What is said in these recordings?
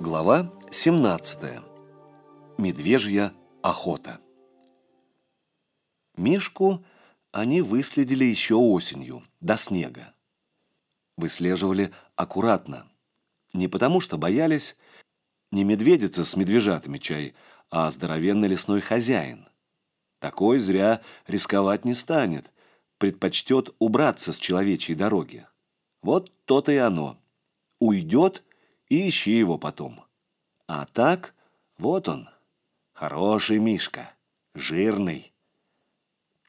Глава 17. Медвежья охота. Мишку они выследили еще осенью, до снега. Выслеживали аккуратно. Не потому что боялись, не медведица с медвежатами чай, а здоровенный лесной хозяин. Такой зря рисковать не станет, предпочтет убраться с человечьей дороги. Вот то-то и оно. Уйдет и ищи его потом. А так, вот он, хороший Мишка, жирный.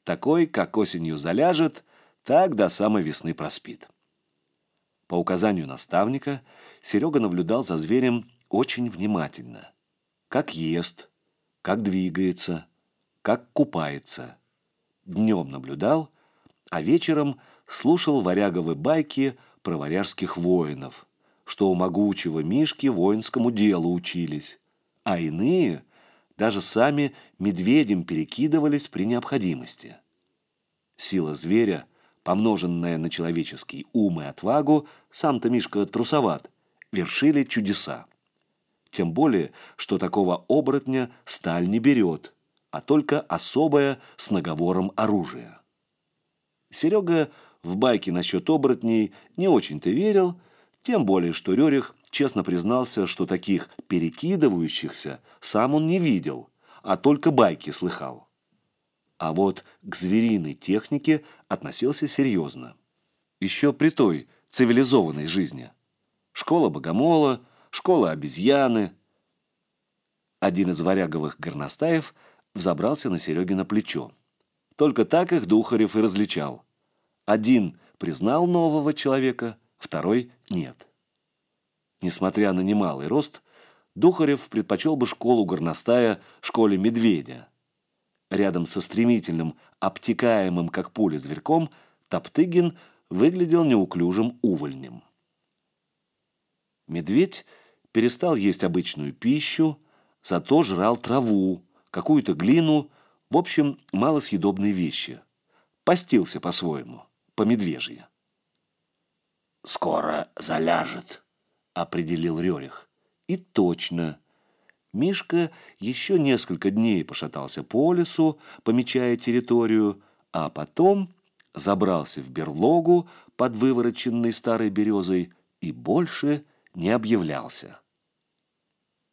Такой, как осенью заляжет, так до самой весны проспит. По указанию наставника Серега наблюдал за зверем очень внимательно. Как ест, как двигается, как купается. Днем наблюдал, а вечером слушал варяговы байки про варяжских воинов, что у могучего Мишки воинскому делу учились, а иные даже сами медведем перекидывались при необходимости. Сила зверя, помноженная на человеческий ум и отвагу, сам-то Мишка трусоват, вершили чудеса. Тем более, что такого оборотня сталь не берет, а только особое с наговором оружие. Серега в байки насчет оборотней не очень-то верил, тем более, что Рерих честно признался, что таких перекидывающихся сам он не видел, а только байки слыхал. А вот к звериной технике относился серьезно. Еще при той цивилизованной жизни. Школа богомола, школа обезьяны. Один из варяговых горностаев взобрался на Серегина плечо. Только так их Духарев и различал. Один признал нового человека, второй нет. Несмотря на немалый рост, Духарев предпочел бы школу горностая школе медведя. Рядом со стремительным, обтекаемым, как пуля, зверьком, Топтыгин выглядел неуклюжим увольнем. Медведь перестал есть обычную пищу, зато жрал траву, какую-то глину, в общем, малосъедобные вещи. Постился по-своему, по-медвежье. «Скоро заляжет», — определил Рерих. И точно. Мишка еще несколько дней пошатался по лесу, помечая территорию, а потом забрался в берлогу под вывороченной старой березой и больше не объявлялся.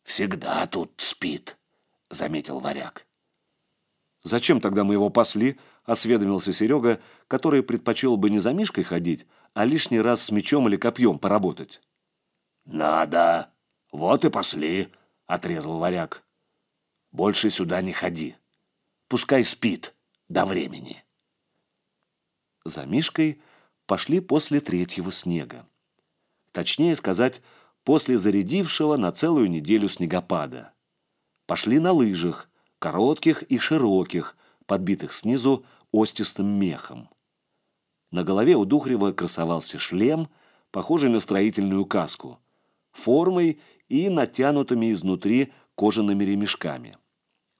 «Всегда тут спит», — заметил варяг. «Зачем тогда мы его пасли?» — осведомился Серега, который предпочел бы не за Мишкой ходить, а лишний раз с мечом или копьем поработать. «Надо. Вот и пошли», — отрезал варяг. «Больше сюда не ходи. Пускай спит до времени». За Мишкой пошли после третьего снега. Точнее сказать, после зарядившего на целую неделю снегопада. Пошли на лыжах, коротких и широких, подбитых снизу остистым мехом. На голове у Духрева красовался шлем, похожий на строительную каску, формой и натянутыми изнутри кожаными ремешками.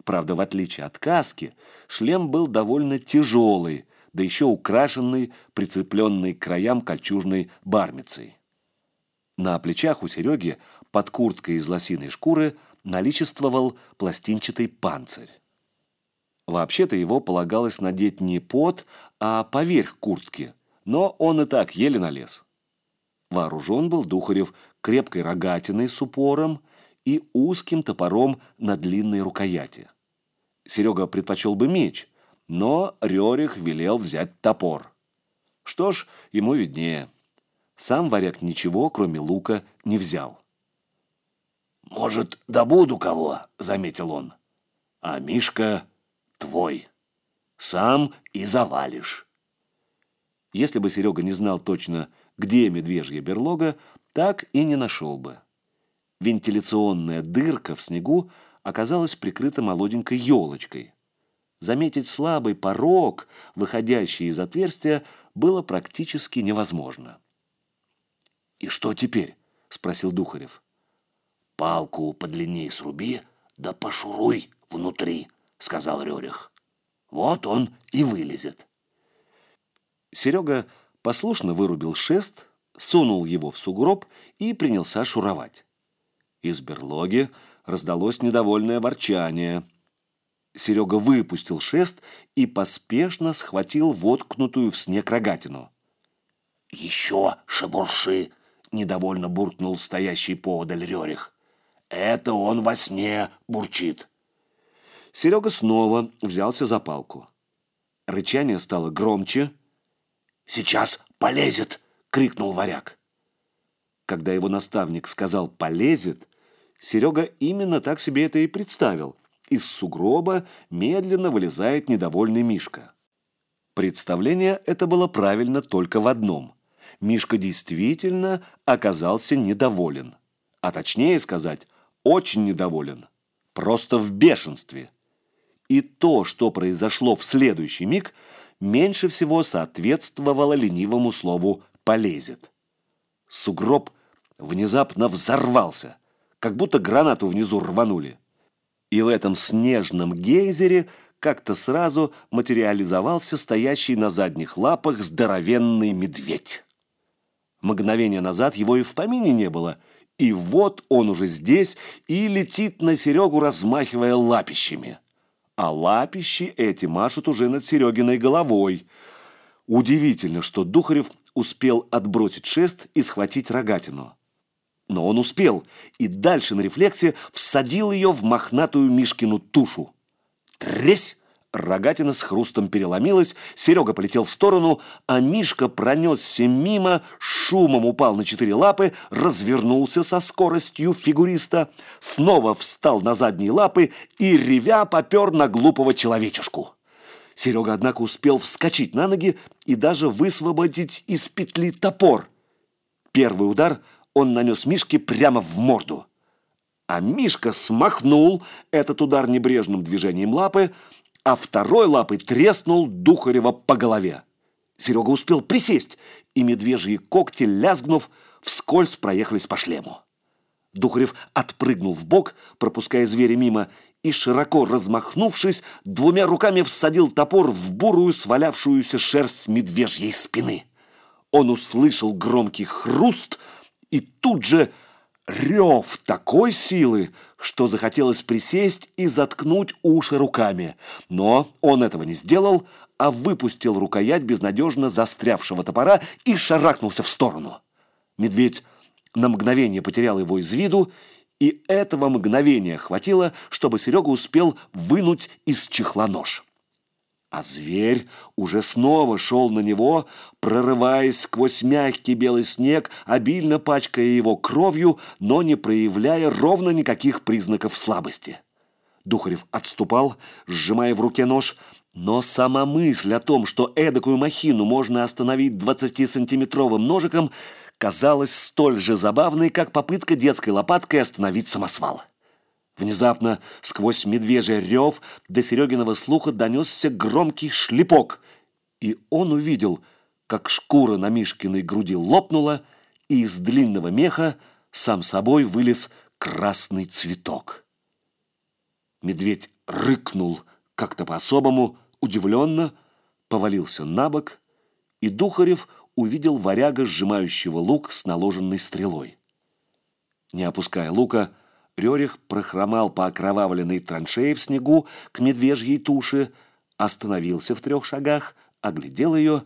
Правда, в отличие от каски, шлем был довольно тяжелый, да еще украшенный, прицепленный к краям кольчужной бармицей. На плечах у Сереги под курткой из лосиной шкуры наличествовал пластинчатый панцирь. Вообще-то его полагалось надеть не под, а поверх куртки, но он и так еле налез. Вооружен был Духарев крепкой рогатиной с упором и узким топором на длинной рукояти. Серега предпочел бы меч, но Рерих велел взять топор. Что ж, ему виднее. Сам варяг ничего, кроме лука, не взял. «Может, добуду кого?» — заметил он. «А Мишка твой. Сам и завалишь. Если бы Серега не знал точно, где медвежья берлога, так и не нашел бы. Вентиляционная дырка в снегу оказалась прикрыта молоденькой елочкой. Заметить слабый порог, выходящий из отверстия, было практически невозможно. «И что теперь?» — спросил Духарев. «Палку подлиннее сруби, да пошуруй внутри», — сказал Рерих. «Вот он и вылезет». Серега послушно вырубил шест, сунул его в сугроб и принялся шуровать. Из берлоги раздалось недовольное ворчание. Серега выпустил шест и поспешно схватил воткнутую в снег рогатину. «Еще шебурши!» — недовольно буркнул стоящий поодаль Рерих. «Это он во сне бурчит». Серега снова взялся за палку. Рычание стало громче. «Сейчас полезет!» — крикнул варяг. Когда его наставник сказал «полезет», Серега именно так себе это и представил. Из сугроба медленно вылезает недовольный Мишка. Представление это было правильно только в одном. Мишка действительно оказался недоволен. А точнее сказать, очень недоволен. Просто в бешенстве. И то, что произошло в следующий миг, меньше всего соответствовало ленивому слову «полезет». Сугроб внезапно взорвался, как будто гранату внизу рванули. И в этом снежном гейзере как-то сразу материализовался стоящий на задних лапах здоровенный медведь. Мгновение назад его и в помине не было, и вот он уже здесь и летит на Серегу, размахивая лапищами. А лапищи эти машут уже над Серегиной головой. Удивительно, что Духарев успел отбросить шест и схватить рогатину. Но он успел, и дальше на рефлексе всадил ее в мохнатую Мишкину тушу. Тресь! Рогатина с хрустом переломилась, Серега полетел в сторону, а Мишка пронесся мимо, шумом упал на четыре лапы, развернулся со скоростью фигуриста, снова встал на задние лапы и, ревя, попер на глупого человечешку. Серега, однако, успел вскочить на ноги и даже высвободить из петли топор. Первый удар – он нанес Мишке прямо в морду. А Мишка смахнул этот удар небрежным движением лапы, а второй лапой треснул Духарева по голове. Серега успел присесть, и медвежьи когти, лязгнув, вскользь проехались по шлему. Духарев отпрыгнул в бок, пропуская зверя мимо, и, широко размахнувшись, двумя руками всадил топор в бурую свалявшуюся шерсть медвежьей спины. Он услышал громкий хруст — и тут же рев такой силы, что захотелось присесть и заткнуть уши руками. Но он этого не сделал, а выпустил рукоять безнадежно застрявшего топора и шарахнулся в сторону. Медведь на мгновение потерял его из виду, и этого мгновения хватило, чтобы Серега успел вынуть из чехла нож. А зверь уже снова шел на него, прорываясь сквозь мягкий белый снег, обильно пачкая его кровью, но не проявляя ровно никаких признаков слабости. Духарев отступал, сжимая в руке нож, но сама мысль о том, что эдакую махину можно остановить 20-сантиметровым ножиком, казалась столь же забавной, как попытка детской лопаткой остановить самосвал. Внезапно сквозь медвежий рев до Серегиного слуха донесся громкий шлепок, и он увидел, как шкура на Мишкиной груди лопнула, и из длинного меха сам собой вылез красный цветок. Медведь рыкнул как-то по-особому, удивленно, повалился на бок, и Духарев увидел варяга, сжимающего лук с наложенной стрелой. Не опуская лука, Рерих прохромал по окровавленной траншеи в снегу к медвежьей туше, остановился в трех шагах, оглядел ее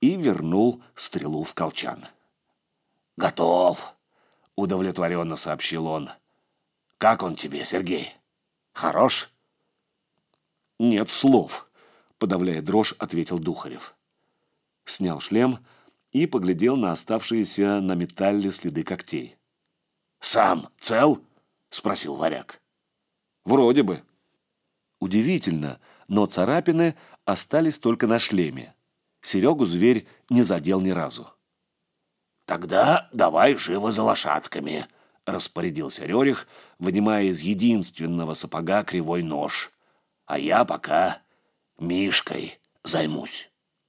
и вернул стрелу в колчан. «Готов!» — удовлетворенно сообщил он. «Как он тебе, Сергей? Хорош?» «Нет слов», — подавляя дрожь, ответил Духарев. Снял шлем и поглядел на оставшиеся на металле следы когтей. «Сам цел?» Спросил варяг. Вроде бы. Удивительно, но царапины остались только на шлеме. Серегу зверь не задел ни разу. «Тогда давай живо за лошадками», — распорядился Рерих, вынимая из единственного сапога кривой нож. «А я пока Мишкой займусь».